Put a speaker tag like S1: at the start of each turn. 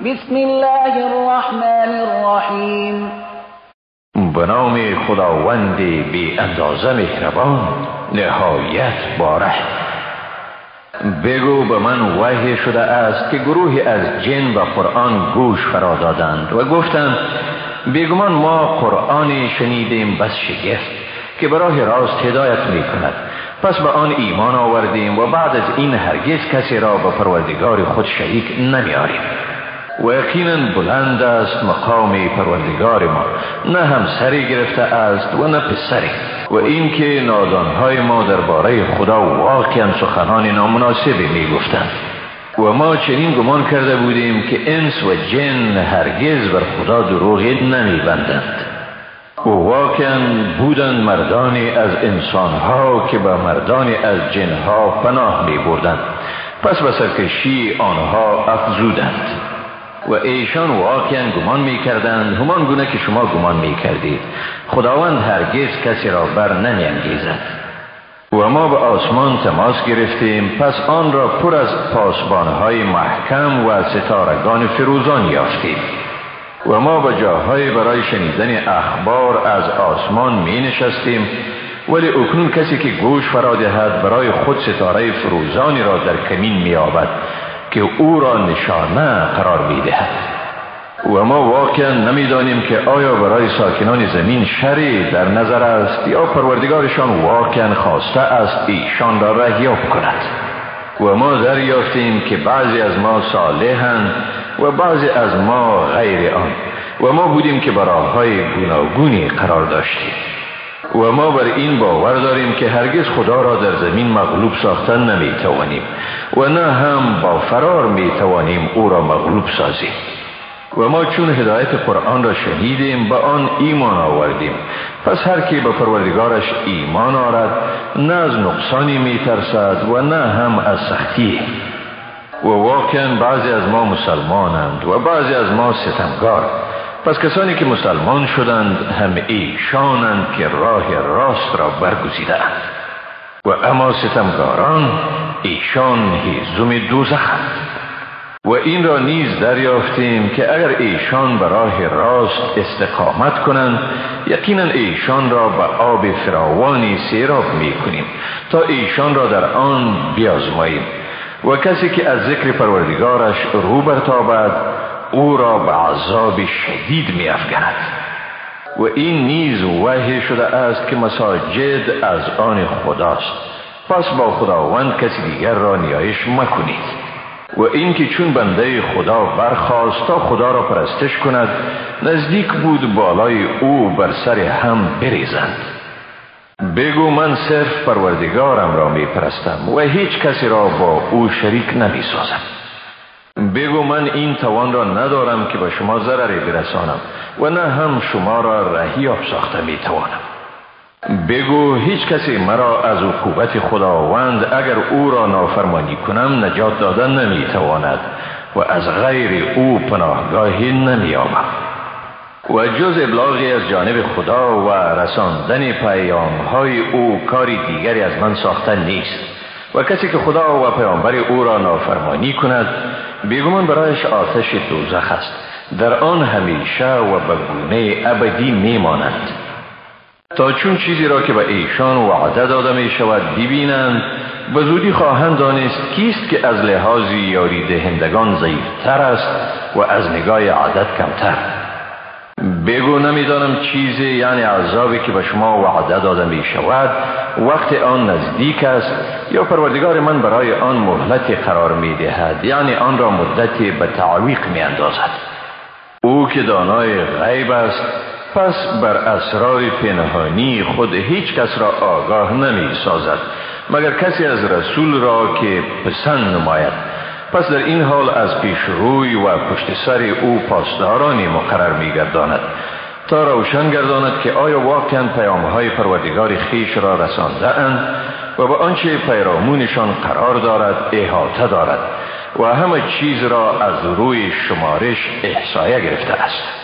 S1: بسم الله الرحمن الرحیم
S2: به نام خداوند بی اندازه مهربان نهایت باره بگو به من وحی شده است که گروهی از جن و قرآن گوش فرا دادند و گفتند بیگمان ما قرآن شنیدیم بس شگفت که برای راست هدایت می کند پس به آن ایمان آوردیم و بعد از این هرگز کسی را به پروردگار خود شریک نمیاریم و یقینا بلند است مقام پروردگار ما. نه هم سری گرفته است و نه پسری. و اینکه نادانهای ما درباره خدا واقعا سخنان نامناسبی می گفتند و ما چنین گمان کرده بودیم که انس و جن هرگز بر خدا دروغی نمی بندند و واقعا بودند مردانی از انسانها که به مردانی از جنها پناه می بردند پس به سرکشی آنها افزودند. و ایشان واقعا گمان می کردند همان گونه که شما گمان می کردید خداوند هرگز کسی را بر نمی انگیزد و ما به آسمان تماس گرفتیم پس آن را پر از پاسبانهای محکم و ستارگان فروزان یافتیم. و ما به جاهای برای شنیدن اخبار از آسمان می نشستیم ولی اکنون کسی که گوش فرا دهد برای خود ستاره فروزانی را در کمین می که او را نشانه قرار می‌دهد. و ما واقعا نمی‌دانیم که آیا برای ساکنان زمین شری در نظر است یا پروردگارشان واقعا خواسته است ایشان را رهیاب کند. و ما دریافتیم که بعضی از ما صالحند و بعضی از ما غیر آن. و ما بودیم که برای گوناگونی قرار داشتیم. و ما بر این باور داریم که هرگز خدا را در زمین مغلوب ساختن نمی توانیم و نه هم با فرار می توانیم او را مغلوب سازیم. و ما چون هدایت قرآن را شنیدیم به آن ایمان آوردیم. پس هر کی به پروردگارش ایمان آرد نه از نقصانی می ترسد و نه هم از سختی. و واقعا بعضی از ما مسلمانند و بعضی از ما ستمگار پس کسانی که مسلمان شدند هم ایشانند که راه راست را برگزیدند. و اما ستمگاران ایشان هیزم دوزخند. و این را نیز دریافتیم که اگر ایشان به راه راست استقامت کنند یقینا ایشان را به آب فراوانی سیراب می کنیم تا ایشان را در آن بیازماییم. و کسی که از ذکر پروردگارش رو برتابد او را به عذاب شدید می افگند و این نیز وحی شده است که مساجد از آن خداست. پس با خداوند کسی دیگر را نیایش مکنید. و اینکه چون بنده خدا برخواست تا خدا را پرستش کند نزدیک بود بالای او بر سر هم بریزند. بگو من صرف پروردگارم را می پرستم و هیچ کسی را با او شریک نمی سازم بگو من این توان را ندارم که به شما ضرری برسانم و نه هم شما را رهیاب ساخته می توانم بگو هیچ کسی مرا از عقوبت خداوند اگر او را نافرمانی کنم نجات دادن نمی تواند و از غیر او پناهگاهی نمی آمد و جز ابلاغی از جانب خدا و رساندن پیام های او کاری دیگری از من ساخته نیست. و کسی که خدا و پیامبر او را نافرمانی کند بیگمان برایش آتش دوزخ است. در آن همیشه و به گونه ابدی میمانند تا چون چیزی را که به ایشان وعده داده می شود ببینند به زودی خواهند دانست کیست که از لحاظ یاری دهندگان ضعیفتر است و از نگاه عدد کمتر. بگو نمی‌دانم چیزی یعنی عذابی که به شما وعده داده می شود وقت آن نزدیک است. یا پروردگار من برای آن مهلت قرار می دهد یعنی آن را مدتی به تعویق می اندازد او که دانای غیب است پس بر اسرار پنهانی خود هیچ کس را آگاه نمی سازد مگر کسی از رسول را که پسند نماید پس در این حال از پیش روی و پشت سر او پاسدارانی مقرر می گرداند تا روشن گرداند که آیا واقعا پیام های پروردگار خیش را رسانده اند و به آنچه پیرامونشان قرار دارد احاطه دارد و همه چیز را از روی شمارش احسایه گرفته است.